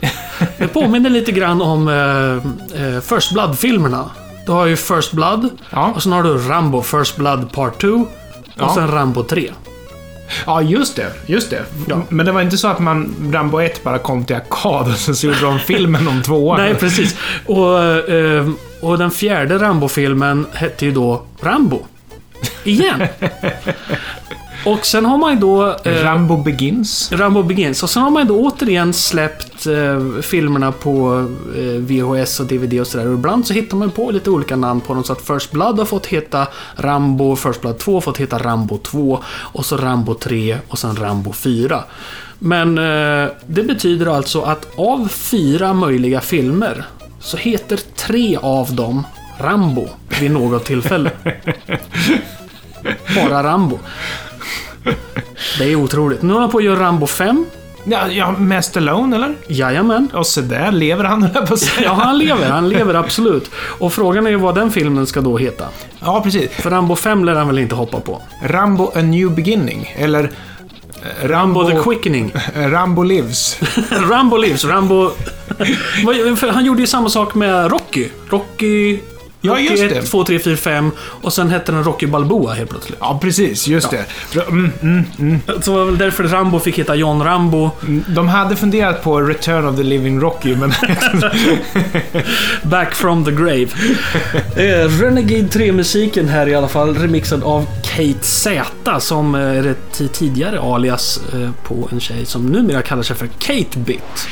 Det påminner lite grann om eh, eh, First Blood-filmerna. Du har ju First Blood, Ja. och sen har du Rambo First Blood Part 2, och Ja. sen Rambo 3. Ja, just det. Just det. Ja. Men det var inte så att man, Rambo 1 bara kom till arkad och sen så gjorde de filmen om två år. Nej, precis. Och, eh, och den fjärde Rambo-filmen hette ju då Rambo. Igen. Och sen har man ju då... eh, Rambo Begins. Rambo Begins. Och sen har man ju då återigen släppt eh, filmerna på eh, VHS och DVD och sådär. Och ibland så hittar man på lite olika namn på dem. Så att First Blood har fått heta Rambo, First Blood 2 har fått heta Rambo 2. Och så Rambo 3 och sen Rambo 4. Men eh, det betyder alltså att av fyra möjliga filmer så heter tre av dem Rambo vid något tillfälle. Bara Rambo. Det är otroligt. Nu håller han på att göra Rambo 5. Ja, ja med Stallone eller? Jajamän. Och så där lever han, höll jag på att säga. Ja, han lever. Han lever absolut. Och frågan är ju vad den filmen ska då heta. Ja, precis. För Rambo 5 lär han väl inte hoppa på? Rambo A New Beginning. Eller eh, Rambo... Rambo the Quickening. Rambo Lives. Rambo Lives. Rambo... Han gjorde ju samma sak med Rocky. Rocky... Ja, just 1, det. 2, 3, 4, 5 och sen hette den Rocky Balboa helt plötsligt. Ja, precis. Just det. Mm, mm, mm. Så det var väl därför Rambo fick heta John Rambo. De hade funderat på Return of the Living Rocky, men... Back from the grave. Eh, Renegade 3-musiken här i alla fall, remixad av Kate Z som eh, är ett tidigare alias eh, på en tjej som numera kallar sig för Kate Bit.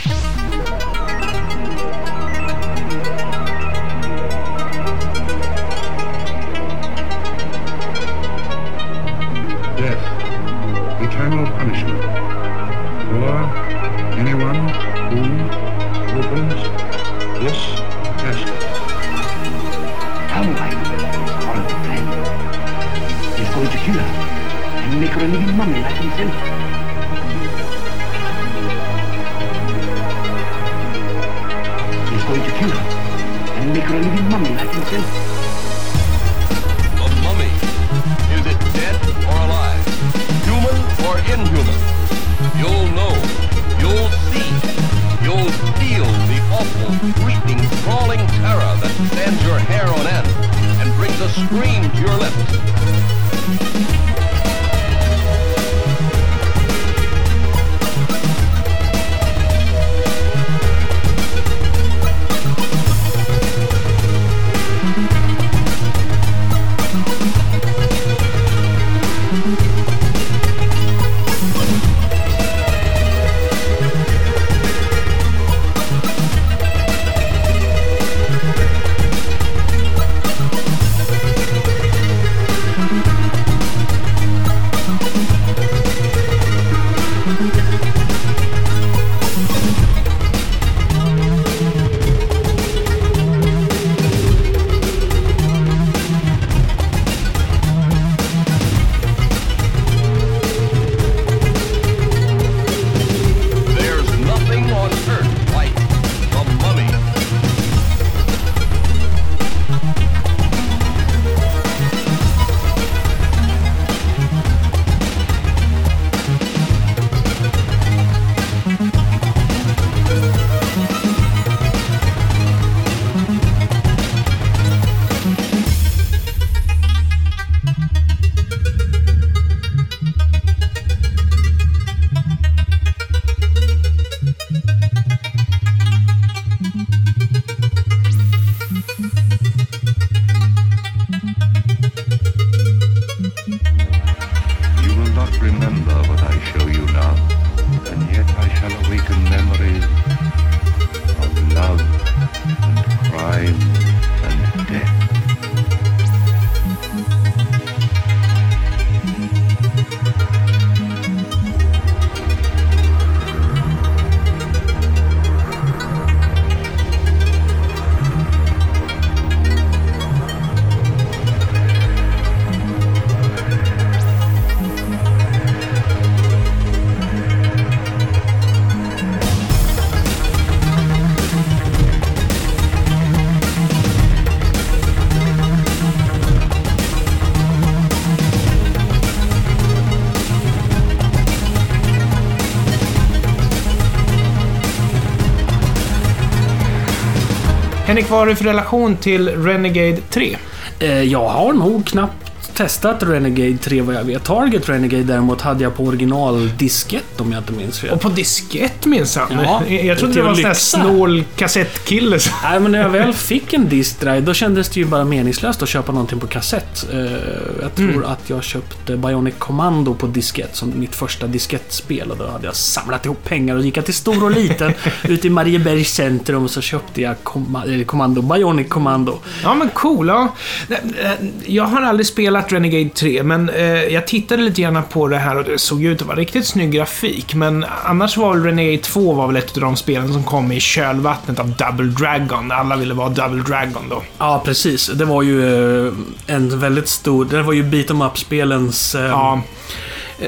Henrik, vad har du för relation till Renegade 3? Eh, jag har nog knappt testat Renegade 3 vad jag vet. Target Renegade däremot hade jag på originaldiskett om jag inte minns fel. Och på diskett minsann. Ja, jag trodde det var en sån lyxa. snål kassettkille. Nej, men när jag väl fick en diskdrive, då kändes det ju bara meningslöst att köpa någonting på kassett. Eh, Jag tror Mm. att jag köpte Bionic Commando på diskett som mitt första diskettspel. Och då hade jag samlat ihop pengar och gick jag till stor och liten ute i Mariebergs centrum och så köpte jag Commando, Bionic Commando. Ja, men cool. Ja. Jag har aldrig spelat Renegade 3, men eh, jag tittade lite grann på det här och det såg ut att vara riktigt snygg grafik. Men annars var väl Renegade 2 var väl ett av de spelen som kom i kölvattnet av Double Dragon. Alla ville vara Double Dragon då. Ja, precis. Det var ju eh, en väldigt stor... Det var ju beat em up-spelens... eh, Ja,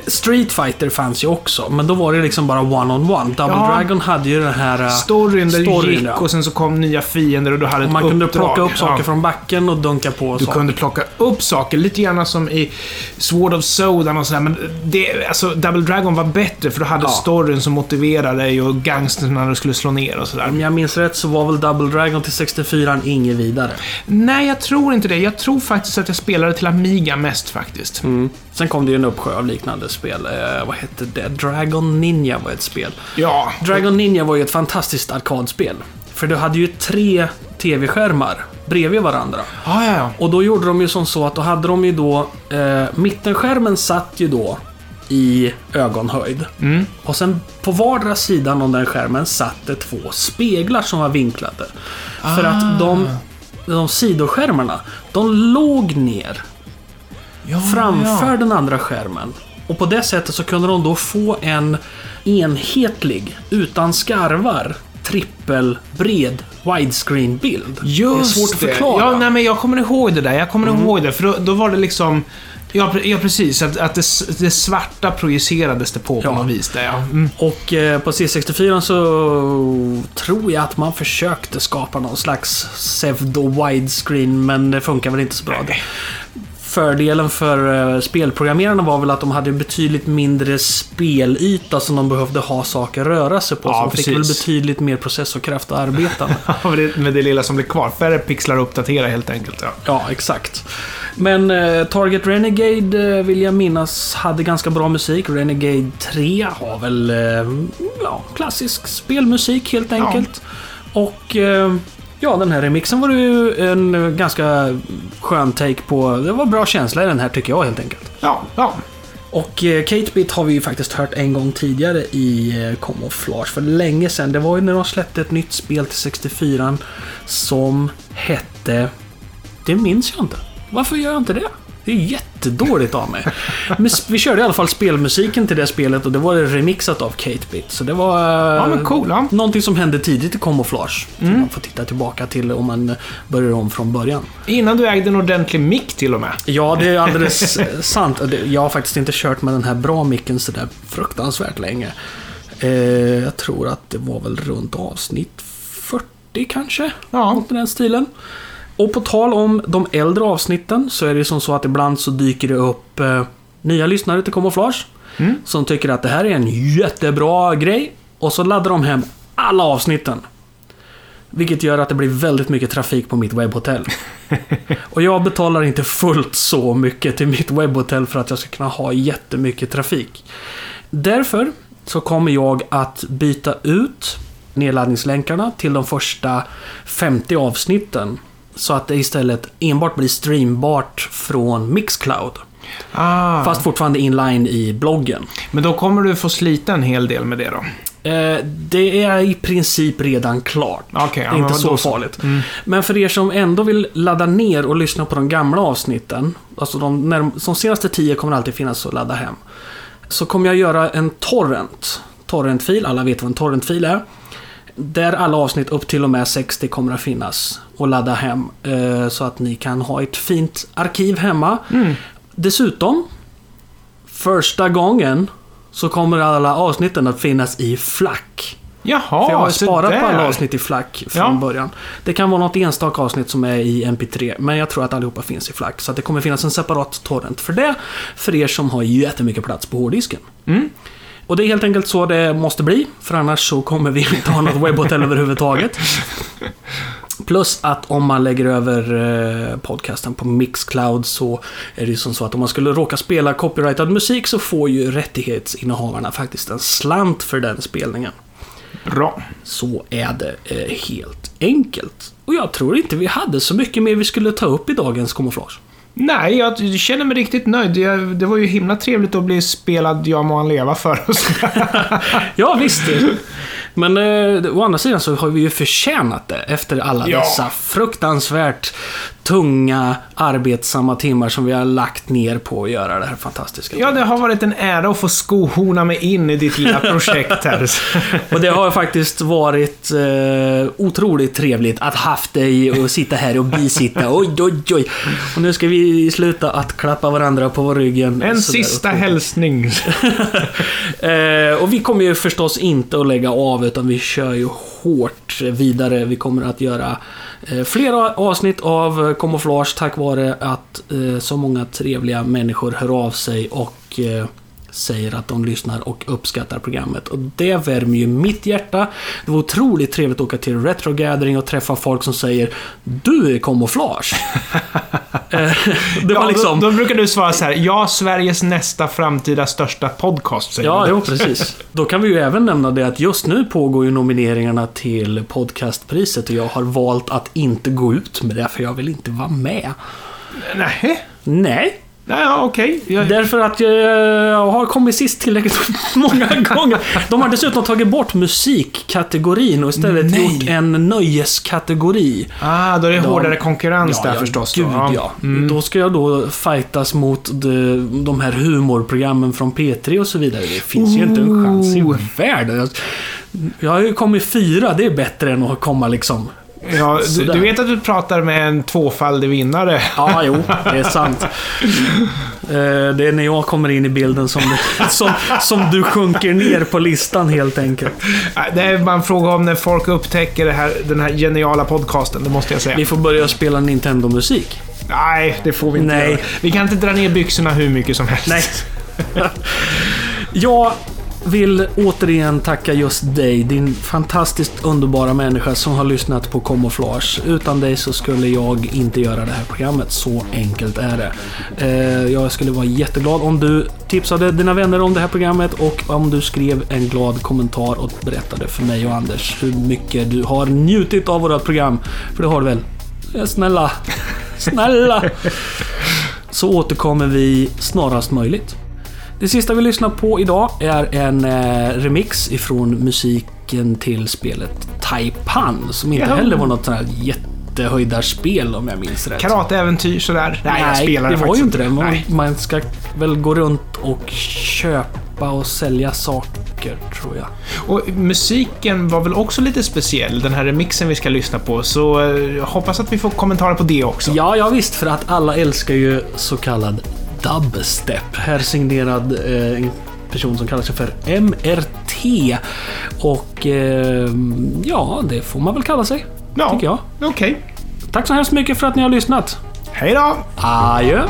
Street Fighter fanns ju också, men då var det liksom bara one-on-one. Double Ja. Dragon hade ju den här... eh, storyn där storyn, du gick ja. och sen så kom nya fiender och du hade Och ett man kunde uppdrag. plocka upp saker Ja. från backen och dunka på Du saker. kunde plocka upp saker, lite grann som i Sword of Sodan och sådär. Men det, alltså, Double Dragon var bättre för du hade Ja. storyn som motiverade dig och gangstern när du skulle slå ner och sådär. Om jag minns rätt så var väl Double Dragon till 64 inget vidare. Nej, jag tror inte det. Jag tror faktiskt att jag spelade till Amiga mest faktiskt. Mm. Sen kom det ju en uppsjö av liknande spel. Eh, vad hette det? Dragon Ninja var ett spel. Ja. Dragon Ninja var ju ett fantastiskt arkadspel. För du hade ju tre TV-skärmar bredvid varandra. Ja, ja, ja. Och då gjorde de ju som så att då hade de ju då... Eh, mittenskärmen satt ju då i ögonhöjd. Mm. Och sen på vardera sidan om den skärmen satt det två speglar som var vinklade. För Ah. att de, de sidoskärmarna, de låg ner ja framför ja. den andra skärmen. Och på det sättet så kunde de då få en enhetlig, utan skarvar, trippelbred widescreen-bild. Just det är svårt att förklara. Ja, nej, men jag kommer ihåg det där. Jag kommer ihåg det. För då, då var det liksom... Ja, ja precis. Att, att det, det svarta projicerades det på på Ja. något vis. Där, ja. Mm. Och eh, på C64 så tror jag att man försökte skapa någon slags pseudo widescreen, men det funkar väl inte så bra. För fördelen för eh, spelprogrammerarna var väl att de hade betydligt mindre spelyta som de behövde ha saker röra sig på. Ja, så de fick väl precis. betydligt mer processorkraft att arbeta med. Ja, med det- med det lilla som blir kvar. Färre pixlar att uppdatera helt enkelt. Ja. Ja, exakt. Men eh, Target Renegade eh, vill jag minnas hade ganska bra musik. Renegade 3 har väl eh, ja, klassisk spelmusik helt enkelt. Och eh, ja, den här remixen var ju en ganska skön take på. Det var bra känsla i den här tycker jag helt enkelt. Ja, ja. Och eh, Kate Bit har vi ju faktiskt hört en gång tidigare i eh, Camouflage för länge sedan. Det var ju när de släppte ett nytt spel till 64 som hette... Det minns jag inte. Varför gör jag inte det? Det är jättedåligt av mig. Men vi körde i alla fall spelmusiken till det spelet och det var remixat av Kate Bit. Så det var... Ja, men cool, ja. Någonting som hände tidigt i Camouflage. Som man får titta tillbaka till om man börjar om från början. Innan du ägde en ordentlig mick till och med. Ja, det är alldeles sant. Jag har faktiskt inte kört med den här bra micken sådär fruktansvärt länge. Eh, jag tror att det var väl runt avsnitt 40 kanske? Ja. Något i den stilen. Och på tal om de äldre avsnitten så är det som så att ibland så dyker det upp eh, nya lyssnare till Camouflage. Som tycker att det här är en jättebra grej. Och så laddar de hem alla avsnitten. Vilket gör att det blir väldigt mycket trafik på mitt webbhotell. Och jag betalar inte fullt så mycket till mitt webbhotell för att jag ska kunna ha jättemycket trafik. Därför så kommer jag att byta ut nedladdningslänkarna till de första 50 avsnitten. Så att det istället enbart blir streambart från Mixcloud. Ah, Fast fortfarande inline i bloggen. men då kommer du få slita en hel del med det då. Eh, det är i princip redan klart. Okej, det är inte så farligt. Men för er som ändå vill ladda ner och lyssna på de gamla avsnitten. Alltså de, när, de senaste tio kommer alltid finnas att ladda hem. Så kommer jag göra en torrent. Torrentfil, alla vet vad en torrentfil är. Där alla avsnitt upp till och med 60 kommer att finnas och ladda hem. Eh, så att ni kan ha ett fint arkiv hemma. Dessutom, första gången så kommer alla avsnitten att finnas i flack. Jaha, För jag har sparat där. på alla avsnitt i flack från Ja. början. Det kan vara något enstaka avsnitt som är i MP3, men jag tror att allihopa finns i flack. Så det kommer finnas en separat torrent för det, för er som har jättemycket plats på hårddisken. Mm. Och det är helt enkelt så det måste bli, för annars så kommer vi inte ha något webbhotell överhuvudtaget. Plus att om man lägger över eh, podcasten på Mixcloud så är det ju som så att om man skulle råka spela copyrightad musik så får ju rättighetsinnehavarna faktiskt en slant för den spelningen. Bra. Så är det eh, helt enkelt. Och jag tror inte vi hade så mycket mer vi skulle ta upp i dagens kamouflage. Nej, jag känner mig riktigt nöjd. Det, var ju himla trevligt att bli spelad Jag må han leva för oss. Ja, visst. Men eh, å andra sidan så har vi ju förtjänat det efter alla Ja. dessa fruktansvärt tunga, arbetsamma timmar som vi har lagt ner på att göra det här fantastiska. Ja, det har varit en ära att få skohorna mig in i ditt lilla projekt här. Och det har faktiskt varit eh, otroligt trevligt att haft dig och sitta här och bisitta. Oj, oj, oj. Och nu ska vi sluta att klappa varandra på ryggen. En sista hälsning. Eh, och vi kommer ju förstås inte att lägga av utan vi kör ju hårt vidare. Vi kommer att göra Eh, flera avsnitt av eh, Kamouflage tack vare att eh, så många trevliga människor hör av sig och säger att de lyssnar och uppskattar programmet. Och det värmer ju mitt hjärta. Det var otroligt trevligt att åka till Retro Gathering och träffa folk som säger Du är Camouflage. Eh, det var Ja, liksom... då, då brukar du svara så här. Ja, Sveriges nästa framtida största podcast, säger Ja, jo, precis. Då kan vi ju även nämna det att just nu pågår ju nomineringarna till podcastpriset och jag har valt att inte gå ut med det för jag vill inte vara med. Nej. Nej, Ja, ja, okej. Jag- därför att jag har kommit sist tillräckligt många gånger. De har dessutom tagit bort musikkategorin och istället Nej. gjort en nöjeskategori. Ah, då är det De- hårdare konkurrens där förstås. Gud då. ja. Då ska jag då fightas mot de, de här humorprogrammen från P3 och så vidare. Det finns ju inte en chans i Oh. världen. Jag, jag har ju kommit fyra, det är bättre än att komma liksom Ja, du, du vet att du pratar med en tvåfaldig vinnare. Ja, jo, det är sant. Eh, Det är när jag kommer in i bilden som, som, som du sjunker ner på listan helt enkelt. Det är bara en fråga om när folk upptäcker det här, den här geniala podcasten, det måste jag säga. Vi får börja spela Nintendo-musik. Nej, det får vi inte Nej. göra. Vi kan inte dra ner byxorna hur mycket som helst. Nej. Jag vill återigen tacka just dig, din fantastiskt underbara människa som har lyssnat på Camouflage. Utan dig så skulle jag inte göra det här programmet. Så enkelt är det. Eh, jag skulle vara jätteglad om du tipsade dina vänner om det här programmet och om du skrev en glad kommentar och berättade för mig och Anders hur mycket du har njutit av vårt program. För det har du väl? Eh, snälla. Snälla. Så återkommer vi snarast möjligt. Det sista vi lyssnar på idag är en eh, remix ifrån musiken till spelet Taipan. Som inte heller var något sånt här jättehöjdarspel om jag minns rätt. Karateäventyr sådär. Nej, jag spelar det var ju inte det. Man, Nej. man ska väl gå runt och köpa och sälja saker, tror jag. Och musiken var väl också lite speciell, den här remixen vi ska lyssna på. Så eh, hoppas att vi får kommentarer på det också. Ja, ja visst, för att alla älskar ju så kallad dubstep. Här signerad eh, en person som kallar sig för MRT. Och eh, ja, det får man väl kalla sig. Ja. Tycker jag. Okej. Tack så hemskt mycket för att ni har lyssnat. Hej då! Adjö!